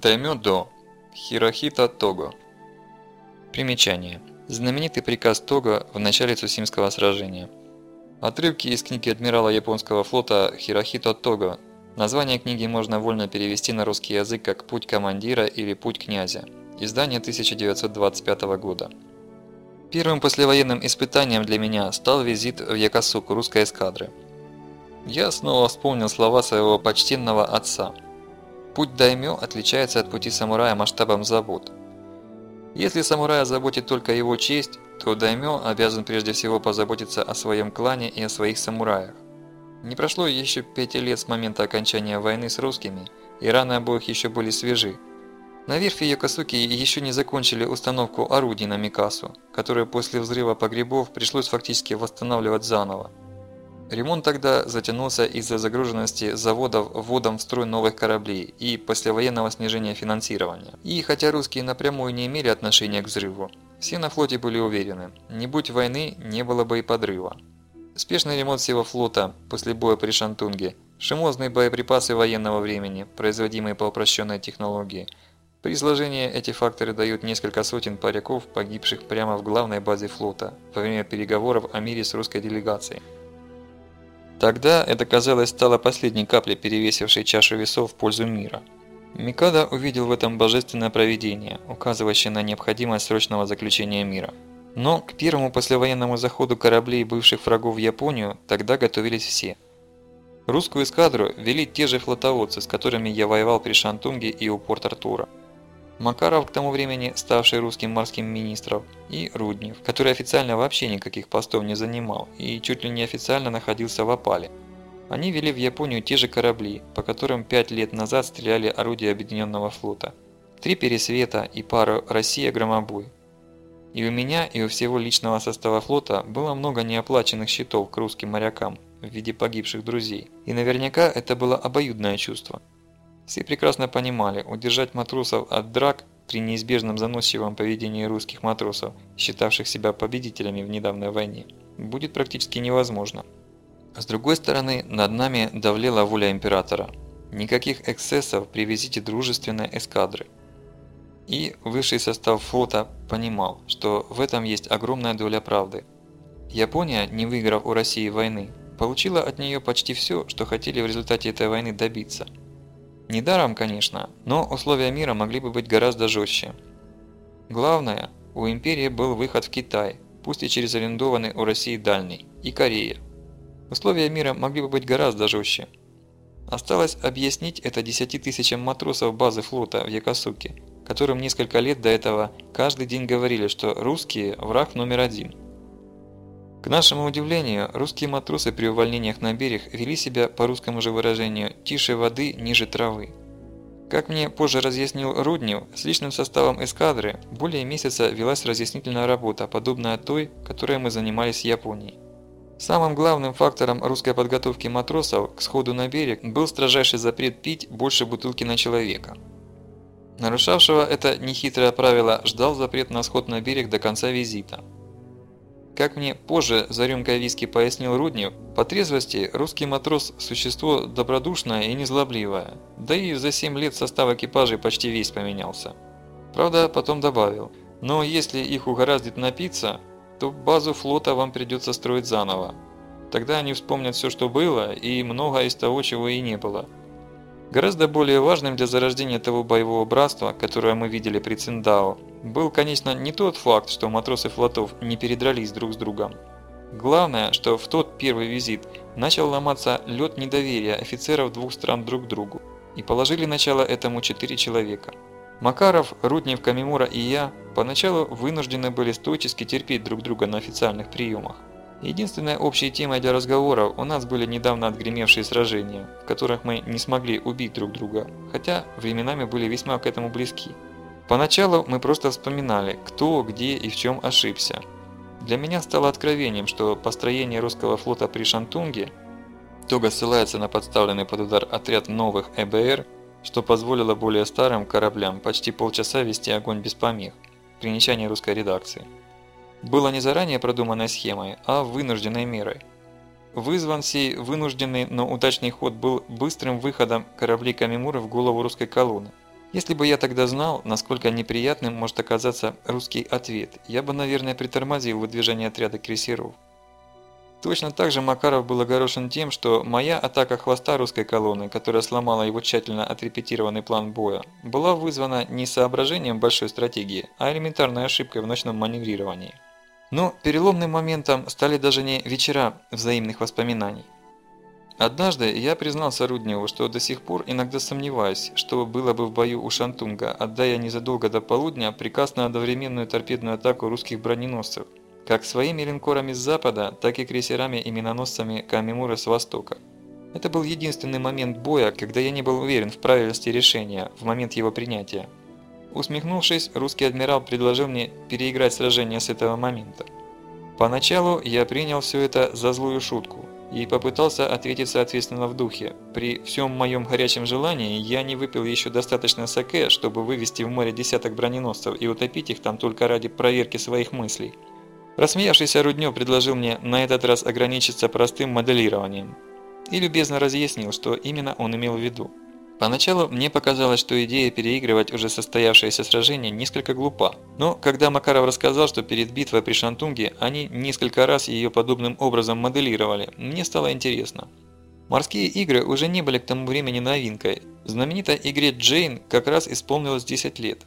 Даймё До. Хирохита Того. Примечание. Знаменитый приказ Того в начале Цусимского сражения. Отрывки из книги адмирала японского флота Хирохито Того. Название книги можно вольно перевести на русский язык как «Путь командира» или «Путь князя». Издание 1925 года. Первым послевоенным испытанием для меня стал визит в Якосуку русской эскадры. Я снова вспомнил слова своего почтенного отца – Путь даймё отличается от пути самурая масштабом забот. Если самурая заботит только его честь, то даймё обязан прежде всего позаботиться о своем клане и о своих самураях. Не прошло еще пяти лет с момента окончания войны с русскими, и раны обоих еще были свежи. На верфи Йокосуки еще не закончили установку орудий на Микасу, которые после взрыва погребов пришлось фактически восстанавливать заново. Ремонт тогда затянулся из-за загруженности заводов вводом в строй новых кораблей и послевоенного снижения финансирования. И хотя русские напрямую не имели отношения к взрыву, все на флоте были уверены, не будь войны, не было бы и подрыва. Спешный ремонт всего флота после боя при Шантунге, шимозные боеприпасы военного времени, производимые по упрощенной технологии. При изложении эти факторы дают несколько сотен паряков, погибших прямо в главной базе флота во время переговоров о мире с русской делегацией. Тогда это, казалось, стало последней каплей, перевесившей чашу весов в пользу мира. Микада увидел в этом божественное провидение, указывающее на необходимость срочного заключения мира. Но к первому послевоенному заходу кораблей бывших врагов в Японию тогда готовились все. Русскую эскадру вели те же флотоводцы, с которыми я воевал при Шантунге и у Порт-Артура. Макаров, к тому времени ставший русским морским министром, и Руднев, который официально вообще никаких постов не занимал и чуть ли не официально находился в опале. Они вели в Японию те же корабли, по которым пять лет назад стреляли орудия Объединенного флота. Три пересвета и пару «Россия-Громобой». И у меня, и у всего личного состава флота было много неоплаченных счетов к русским морякам в виде погибших друзей. И наверняка это было обоюдное чувство. Все прекрасно понимали, удержать матросов от драк при неизбежном заносчивом поведении русских матросов, считавших себя победителями в недавней войне, будет практически невозможно. С другой стороны, над нами давлела воля императора. Никаких эксцессов, привезите дружественные эскадры. И высший состав флота понимал, что в этом есть огромная доля правды. Япония, не выиграв у России войны, получила от нее почти все, что хотели в результате этой войны добиться – Недаром, конечно, но условия мира могли бы быть гораздо жестче. Главное, у империи был выход в Китай, пусть и через арендованный у России дальний, и Корея. Условия мира могли бы быть гораздо жестче. Осталось объяснить это 10 тысячам матросов базы флота в Якосуке, которым несколько лет до этого каждый день говорили, что русские – враг номер один – к нашему удивлению, русские матросы при увольнениях на берег вели себя, по русскому же выражению, тише воды, ниже травы. Как мне позже разъяснил Руднев, с личным составом эскадры более месяца велась разъяснительная работа, подобная той, которой мы занимались в Японии. Самым главным фактором русской подготовки матросов к сходу на берег был строжайший запрет пить больше бутылки на человека. Нарушавшего это нехитрое правило ждал запрет на сход на берег до конца визита. Как мне позже за рюмкой виски пояснил Руднев, по трезвости русский матрос – существо добродушное и незлобливое, да и за 7 лет состав экипажей почти весь поменялся. Правда, потом добавил, но если их угораздит напиться, то базу флота вам придется строить заново. Тогда они вспомнят все, что было, и много из того, чего и не было. Гораздо более важным для зарождения того боевого братства, которое мы видели при Циндао, был, конечно, не тот факт, что матросы флотов не передрались друг с другом. Главное, что в тот первый визит начал ломаться лед недоверия офицеров двух стран друг к другу, и положили начало этому четыре человека. Макаров, Руднев, Камимура и я поначалу вынуждены были стоически терпеть друг друга на официальных приемах. Единственной общей темой для разговоров у нас были недавно отгремевшие сражения, в которых мы не смогли убить друг друга, хотя временами были весьма к этому близки. Поначалу мы просто вспоминали, кто, где и в чем ошибся. Для меня стало откровением, что построение русского флота при Шантунге Тога ссылается на подставленный под удар отряд новых ЭБР, что позволило более старым кораблям почти полчаса вести огонь без помех, примечание русской редакции. Было не заранее продуманной схемой, а вынужденной мерой. Вызван сей вынужденный, но удачный ход был быстрым выходом кораблей Камимуры в голову русской колонны. Если бы я тогда знал, насколько неприятным может оказаться русский ответ, я бы, наверное, притормозил выдвижение отряда крейсеров. Точно так же Макаров был огорошен тем, что моя атака хвоста русской колонны, которая сломала его тщательно отрепетированный план боя, была вызвана не соображением большой стратегии, а элементарной ошибкой в ночном маневрировании. Но переломным моментом стали даже не вечера взаимных воспоминаний. Однажды я признался Рудневу, что до сих пор иногда сомневаюсь, что было бы в бою у Шантунга, отдая незадолго до полудня приказ на одновременную торпедную атаку русских броненосцев – как своими линкорами с запада, так и крейсерами и миноносцами Камимуры с востока. Это был единственный момент боя, когда я не был уверен в правильности решения в момент его принятия. Усмехнувшись, русский адмирал предложил мне переиграть сражение с этого момента. Поначалу я принял все это за злую шутку и попытался ответить соответственно в духе. При всем моем горячем желании я не выпил еще достаточно саке, чтобы вывести в море десяток броненосцев и утопить их там только ради проверки своих мыслей. Рассмеявшийся Руднев предложил мне на этот раз ограничиться простым моделированием и любезно разъяснил, что именно он имел в виду. Поначалу мне показалось, что идея переигрывать уже состоявшееся сражение несколько глупа. Но когда Макаров рассказал, что перед битвой при Шантунге они несколько раз ее подобным образом моделировали, мне стало интересно. Морские игры уже не были к тому времени новинкой. Знаменитой игре Джейн как раз исполнилось 10 лет.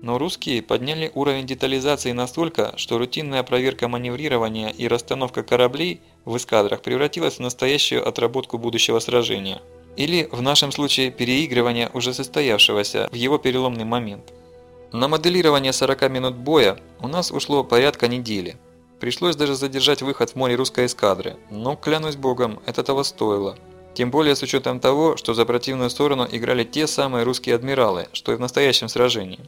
Но русские подняли уровень детализации настолько, что рутинная проверка маневрирования и расстановка кораблей в эскадрах превратилась в настоящую отработку будущего сражения. Или, в нашем случае, переигрывание уже состоявшегося в его переломный момент. На моделирование 40 минут боя у нас ушло порядка недели. Пришлось даже задержать выход в море русской эскадры, но, клянусь богом, это того стоило. Тем более с учетом того, что за противную сторону играли те самые русские адмиралы, что и в настоящем сражении.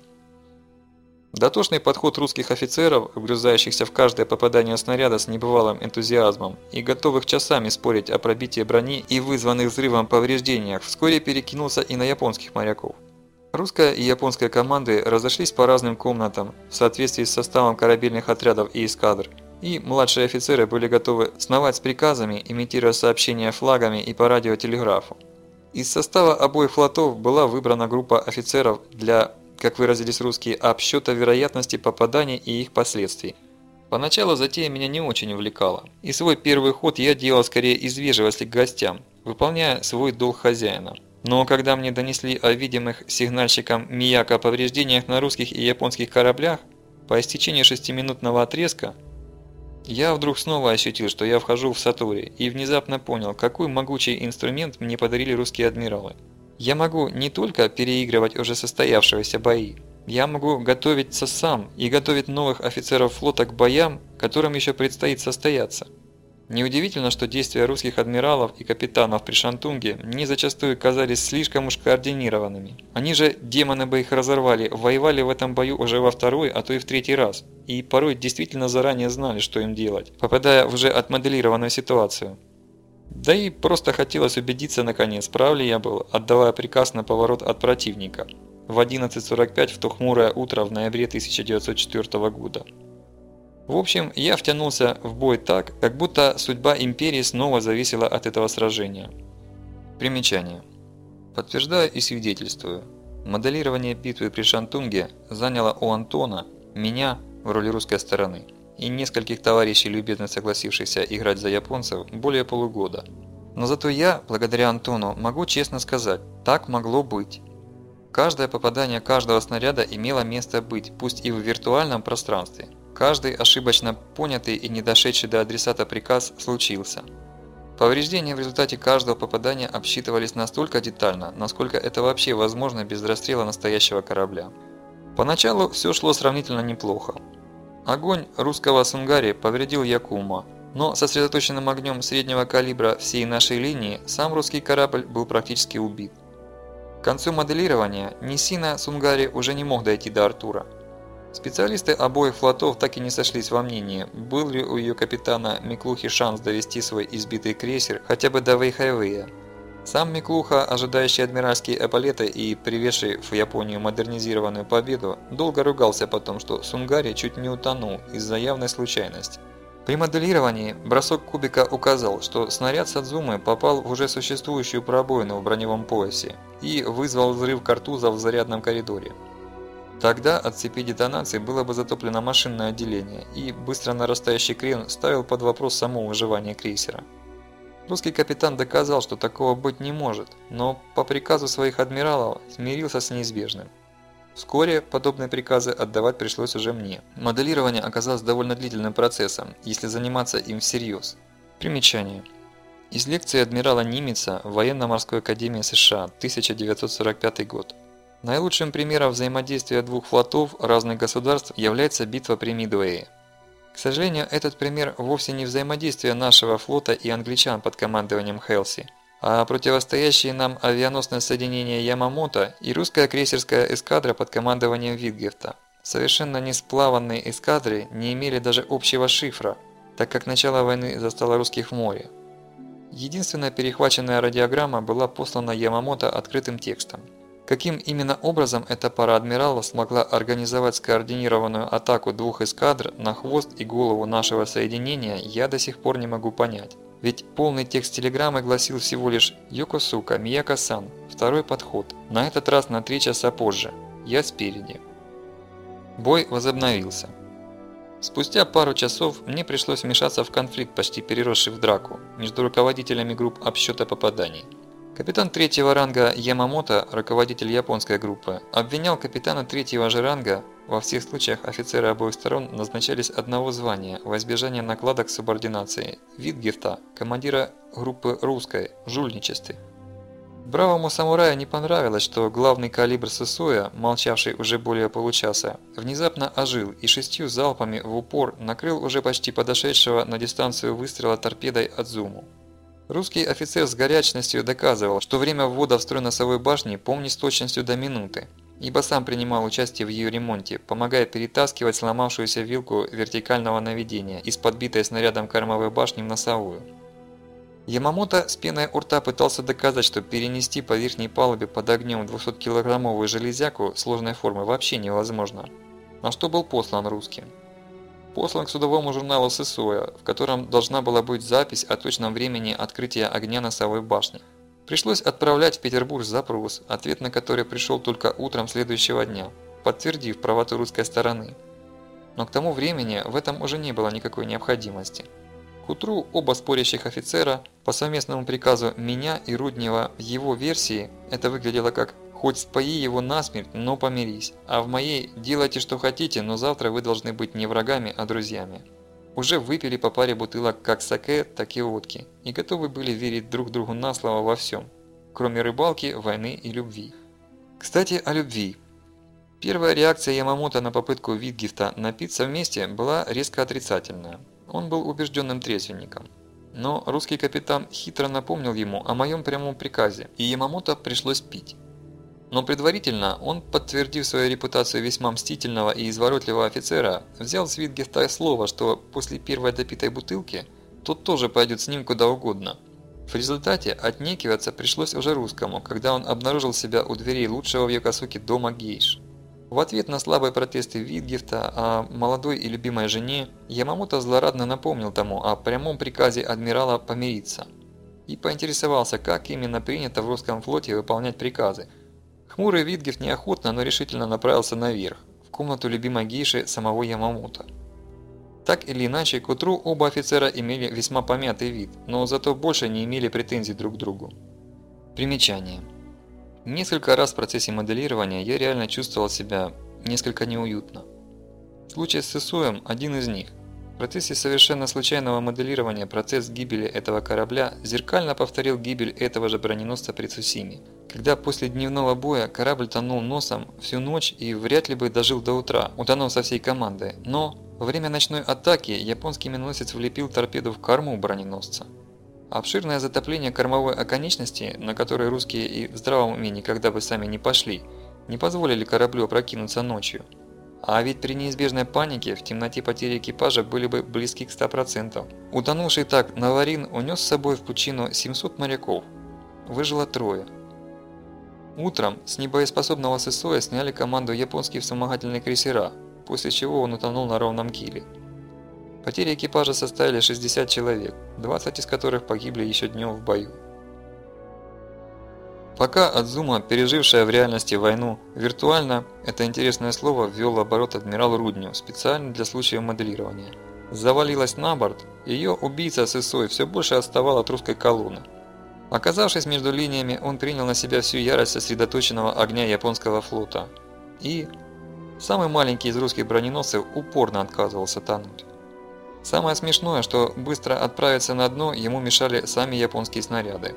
Дотошный подход русских офицеров, вгрызающихся в каждое попадание снаряда с небывалым энтузиазмом и готовых часами спорить о пробитии брони и вызванных взрывом повреждениях, вскоре перекинулся и на японских моряков. Русская и японская команды разошлись по разным комнатам в соответствии с составом корабельных отрядов и эскадр, и младшие офицеры были готовы сновать с приказами, имитируя сообщения флагами и по радиотелеграфу. Из состава обоих флотов была выбрана группа офицеров для как выразились русские, обсчета вероятности попаданий и их последствий. Поначалу затея меня не очень увлекала, и свой первый ход я делал скорее из вежливости к гостям, выполняя свой долг хозяина. Но когда мне донесли о видимых сигнальщикам Мияка повреждениях на русских и японских кораблях, по истечении шестиминутного отрезка, я вдруг снова ощутил, что я вхожу в Сатури, и внезапно понял, какой могучий инструмент мне подарили русские адмиралы. Я могу не только переигрывать уже состоявшиеся бои, я могу готовиться сам и готовить новых офицеров флота к боям, которым еще предстоит состояться. Неудивительно, что действия русских адмиралов и капитанов при Шантунге не зачастую казались слишком уж координированными. Они же, демоны бы их разорвали, воевали в этом бою уже во второй, а то и в третий раз. И порой действительно заранее знали, что им делать, попадая в уже отмоделированную ситуацию. Да и просто хотелось убедиться наконец, прав ли я был, отдавая приказ на поворот от противника в 11.45 в то хмурое утро в ноябре 1904 года. В общем, я втянулся в бой так, как будто судьба империи снова зависела от этого сражения. Примечание. Подтверждаю и свидетельствую. Моделирование битвы при Шантунге заняло у Антона, меня в роли русской стороны – и нескольких товарищей, любезно согласившихся играть за японцев, более полугода. Но зато я, благодаря Антону, могу честно сказать, так могло быть. Каждое попадание каждого снаряда имело место быть, пусть и в виртуальном пространстве. Каждый ошибочно понятый и не дошедший до адресата приказ случился. Повреждения в результате каждого попадания обсчитывались настолько детально, насколько это вообще возможно без расстрела настоящего корабля. Поначалу все шло сравнительно неплохо. Огонь русского Сунгари повредил Якума, но сосредоточенным огнем среднего калибра всей нашей линии сам русский корабль был практически убит. К концу моделирования Нисина Сунгари уже не мог дойти до Артура. Специалисты обоих флотов так и не сошлись во мнении, был ли у ее капитана Миклухи шанс довести свой избитый крейсер хотя бы до Вейхайвея. Сам Миклуха, ожидающий адмиральские эполеты и приведший в Японию модернизированную победу, долго ругался потом, что Сунгари чуть не утонул из-за явной случайности. При моделировании бросок кубика указал, что снаряд Садзумы попал в уже существующую пробоину в броневом поясе и вызвал взрыв картуза в зарядном коридоре. Тогда от цепи детонации было бы затоплено машинное отделение, и быстро нарастающий крен ставил под вопрос само выживание крейсера. Русский капитан доказал, что такого быть не может, но по приказу своих адмиралов смирился с неизбежным. Вскоре подобные приказы отдавать пришлось уже мне. Моделирование оказалось довольно длительным процессом, если заниматься им всерьез. Примечание. Из лекции адмирала Нимица в Военно-морской академии США, 1945 год. Наилучшим примером взаимодействия двух флотов разных государств является битва при Мидуэе. К сожалению, этот пример вовсе не взаимодействие нашего флота и англичан под командованием Хелси, а противостоящие нам авианосное соединение Ямамото и русская крейсерская эскадра под командованием Витгефта. Совершенно не сплаванные эскадры не имели даже общего шифра, так как начало войны застало русских в море. Единственная перехваченная радиограмма была послана Ямамото открытым текстом. Каким именно образом эта пара адмиралов смогла организовать скоординированную атаку двух эскадр на хвост и голову нашего соединения, я до сих пор не могу понять. Ведь полный текст телеграммы гласил всего лишь «Йокосука, Мияко-сан, второй подход, на этот раз на три часа позже, я спереди». Бой возобновился. Спустя пару часов мне пришлось вмешаться в конфликт, почти переросший в драку, между руководителями групп обсчета попаданий. Капитан третьего ранга Ямамото, руководитель японской группы, обвинял капитана третьего же ранга, во всех случаях офицеры обоих сторон назначались одного звания во избежание накладок субординации, Витгефта, командира группы русской, в жульничестве. Бравому самураю не понравилось, что главный калибр Сысоя, молчавший уже более получаса, внезапно ожил и шестью залпами в упор накрыл уже почти подошедшего на дистанцию выстрела торпедой Адзуму. Русский офицер с горячностью доказывал, что время ввода в строй носовой башни помнит с точностью до минуты, ибо сам принимал участие в ее ремонте, помогая перетаскивать сломавшуюся вилку вертикального наведения из подбитой снарядом кормовой башни в носовую. Ямамото с пеной у рта пытался доказать, что перенести по верхней палубе под огнем 200-килограммовую железяку сложной формы вообще невозможно, на что был послан русским послан к судовому журналу ССОЯ, в котором должна была быть запись о точном времени открытия огня носовой башни. Пришлось отправлять в Петербург запрос, ответ на который пришел только утром следующего дня, подтвердив правоту русской стороны. Но к тому времени в этом уже не было никакой необходимости. К утру оба спорящих офицера по совместному приказу меня и Руднева в его версии это выглядело как Хоть спои его насмерть, но помирись. А в моей делайте что хотите, но завтра вы должны быть не врагами, а друзьями. Уже выпили по паре бутылок как саке, так и водки. И готовы были верить друг другу на слово во всем. Кроме рыбалки, войны и любви. Кстати, о любви. Первая реакция Ямамото на попытку Витгифта напиться вместе была резко отрицательная. Он был убежденным трезвенником. Но русский капитан хитро напомнил ему о моем прямом приказе, и Ямамото пришлось пить. Но предварительно он, подтвердив свою репутацию весьма мстительного и изворотливого офицера, взял с Витгефта слово, что после первой допитой бутылки тот тоже пойдет с ним куда угодно. В результате отнекиваться пришлось уже русскому, когда он обнаружил себя у дверей лучшего в Йокосуке дома гейш. В ответ на слабые протесты Витгефта о молодой и любимой жене, Ямамото злорадно напомнил тому о прямом приказе адмирала помириться. И поинтересовался, как именно принято в русском флоте выполнять приказы – Хмурый Витгеф неохотно, но решительно направился наверх, в комнату любимой гейши самого Ямамута. Так или иначе, к утру оба офицера имели весьма помятый вид, но зато больше не имели претензий друг к другу. Примечание. Несколько раз в процессе моделирования я реально чувствовал себя несколько неуютно. Случай с Исуем – один из них. Процессе совершенно случайного моделирования процесс гибели этого корабля зеркально повторил гибель этого же броненосца при Цусиме – когда после дневного боя корабль тонул носом всю ночь и вряд ли бы дожил до утра, утонув со всей командой, но во время ночной атаки японский миноносец влепил торпеду в корму броненосца. Обширное затопление кормовой оконечности, на которой русские и в здравом уме никогда бы сами не пошли, не позволили кораблю опрокинуться ночью. А ведь при неизбежной панике в темноте потери экипажа были бы близки к 100%. Утонувший так Наварин унес с собой в пучину 700 моряков. Выжило трое. Утром с небоеспособного ССОя сняли команду японские вспомогательные крейсера, после чего он утонул на ровном киле. Потери экипажа составили 60 человек, 20 из которых погибли еще днем в бою. Пока Адзума, пережившая в реальности войну, виртуально, это интересное слово ввел оборот адмирал Рудню, специально для случаев моделирования. Завалилась на борт, ее убийца с Исой все больше отставал от русской колонны. Оказавшись между линиями, он принял на себя всю ярость сосредоточенного огня японского флота. И самый маленький из русских броненосцев упорно отказывался тонуть. Самое смешное, что быстро отправиться на дно ему мешали сами японские снаряды.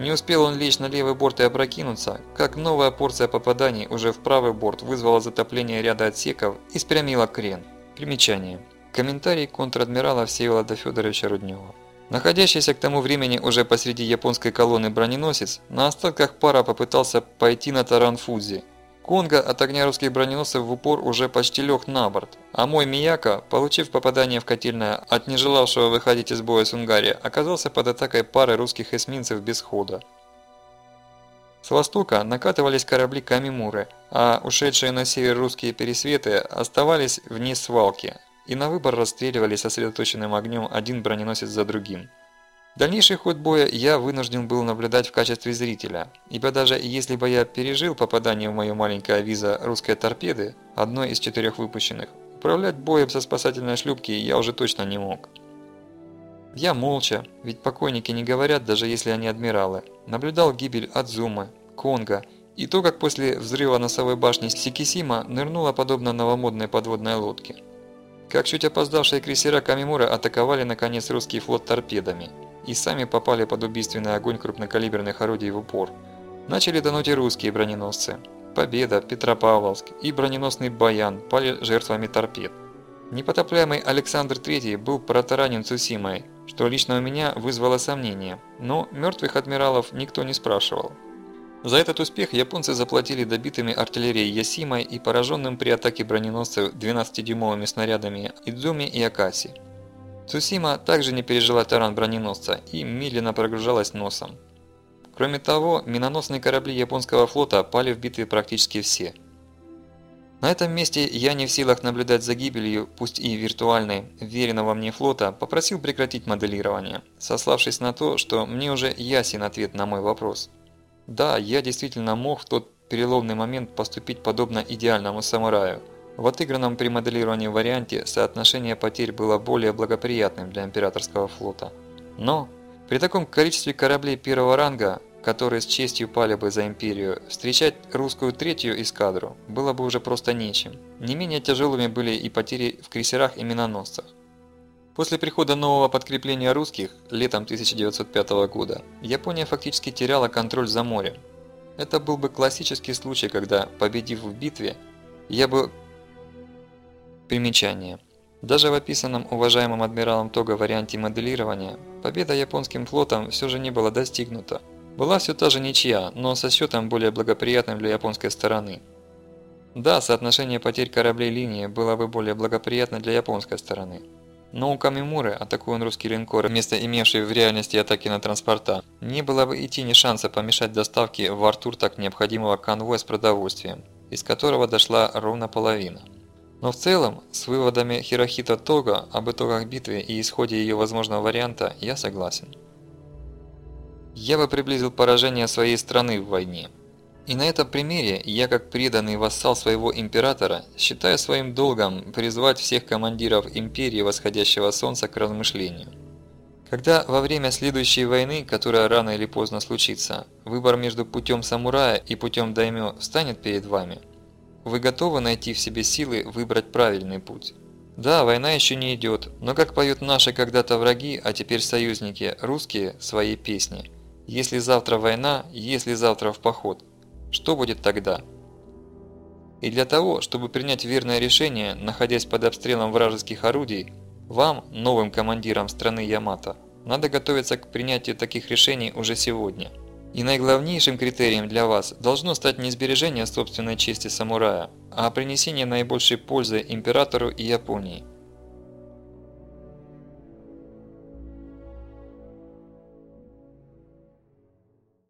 Не успел он лечь на левый борт и опрокинуться, как новая порция попаданий уже в правый борт вызвала затопление ряда отсеков и спрямила крен. Примечание. Комментарий контр-адмирала Всеволода Федоровича Руднева. Находящийся к тому времени уже посреди японской колонны броненосец, на остатках пара попытался пойти на таран Фудзи, Конга от огня русских броненосцев в упор уже почти лег на борт, а мой Мияка, получив попадание в котельное от нежелавшего выходить из боя Сунгари, оказался под атакой пары русских эсминцев без хода. С востока накатывались корабли Камимуры, а ушедшие на север русские пересветы оставались вниз свалки и на выбор расстреливали сосредоточенным огнем один броненосец за другим. Дальнейший ход боя я вынужден был наблюдать в качестве зрителя, ибо даже если бы я пережил попадание в мое маленькое виза русской торпеды, одной из четырех выпущенных, управлять боем со спасательной шлюпки я уже точно не мог. Я молча, ведь покойники не говорят, даже если они адмиралы, наблюдал гибель Адзумы, Конга и то, как после взрыва носовой башни Сикисима нырнула подобно новомодной подводной лодке. Как чуть опоздавшие крейсера Камимура атаковали наконец русский флот торпедами – и сами попали под убийственный огонь крупнокалиберных орудий в упор. Начали тонуть и русские броненосцы. Победа, Петропавловск и броненосный Баян пали жертвами торпед. Непотопляемый Александр III был протаранен Цусимой, что лично у меня вызвало сомнения, но мертвых адмиралов никто не спрашивал. За этот успех японцы заплатили добитыми артиллерией Ясимой и пораженным при атаке броненосцев 12-дюймовыми снарядами Идзуми и Акаси. Цусима также не пережила таран броненосца и медленно прогружалась носом. Кроме того, миноносные корабли японского флота пали в битве практически все. На этом месте я не в силах наблюдать за гибелью, пусть и виртуальной, веренного мне флота, попросил прекратить моделирование, сославшись на то, что мне уже ясен ответ на мой вопрос. Да, я действительно мог в тот переломный момент поступить подобно идеальному самураю – в отыгранном при моделировании варианте соотношение потерь было более благоприятным для императорского флота. Но при таком количестве кораблей первого ранга, которые с честью пали бы за империю, встречать русскую третью эскадру было бы уже просто нечем. Не менее тяжелыми были и потери в крейсерах и миноносцах. После прихода нового подкрепления русских летом 1905 года Япония фактически теряла контроль за морем. Это был бы классический случай, когда, победив в битве, я бы Примечание. Даже в описанном уважаемым адмиралом Тога варианте моделирования, победа японским флотом все же не была достигнута. Была все та же ничья, но со счетом более благоприятным для японской стороны. Да, соотношение потерь кораблей линии было бы более благоприятно для японской стороны. Но у Камимуры, атакуя русский линкор, вместо имевшей в реальности атаки на транспорта, не было бы идти ни шанса помешать доставке в Артур так необходимого конвоя с продовольствием, из которого дошла ровно половина. Но в целом, с выводами Хирохита Тога об итогах битвы и исходе ее возможного варианта я согласен. Я бы приблизил поражение своей страны в войне. И на этом примере я, как преданный вассал своего императора, считаю своим долгом призвать всех командиров империи восходящего солнца к размышлению. Когда во время следующей войны, которая рано или поздно случится, выбор между путем самурая и путем даймё встанет перед вами – вы готовы найти в себе силы выбрать правильный путь? Да, война еще не идет, но как поют наши когда-то враги, а теперь союзники, русские, свои песни. Если завтра война, если завтра в поход. Что будет тогда? И для того, чтобы принять верное решение, находясь под обстрелом вражеских орудий, вам, новым командирам страны Ямато, надо готовиться к принятию таких решений уже сегодня. И наиглавнейшим критерием для вас должно стать не сбережение собственной чести самурая, а принесение наибольшей пользы императору и Японии –